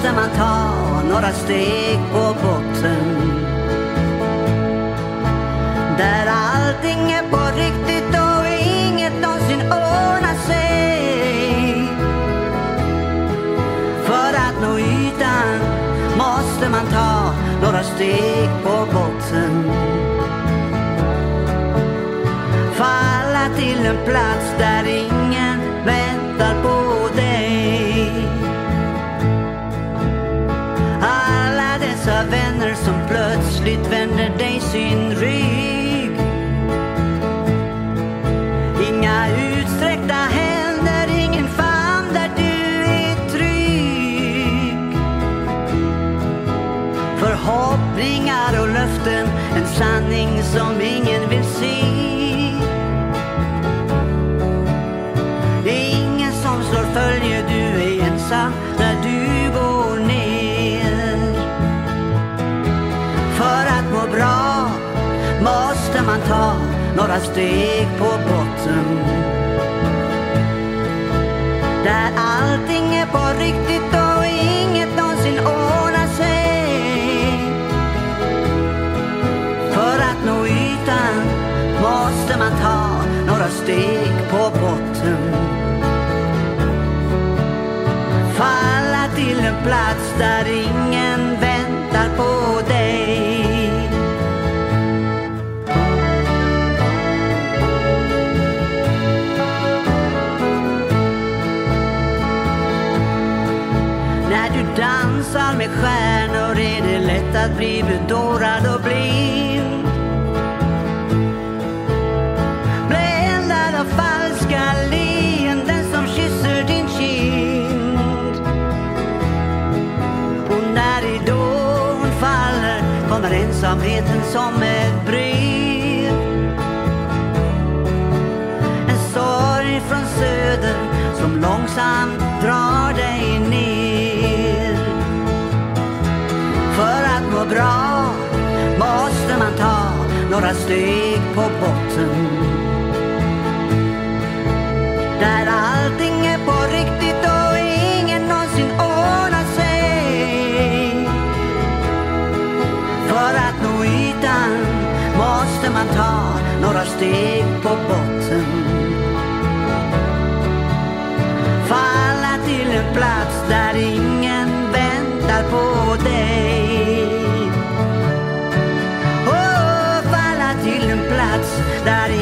måste man ta några steg på botten. Där allting är på riktigt och inget någonsin ordnar sig. För att nå ytan måste man ta några steg på botten. Falla till en plats där ingen väntar på sin rygg. Inga utsträckta händer, ingen famn där du är trygg. Förhoppningar och löften, en sanning som ingen vill se. Man ta några steg på botten. Där allting är på riktigt och inget någonsin ordnar sig. För att nå ytan måste man ta några steg på botten. Falla till en plats där ingen dansar med stjärnor är det lätt att bli bedårad och blind. Bländad av falska leenden som kysser din kind. Och när ridån faller kommer ensamheten som ett brev. En sorg från söder som långsamt drar dig in går bra måste man ta några steg på botten. Där allting är på riktigt och ingen någonsin ordnar sig. För att nå ytan måste man ta några steg på botten. Falla till en plats där ingen väntar på dig. daddy.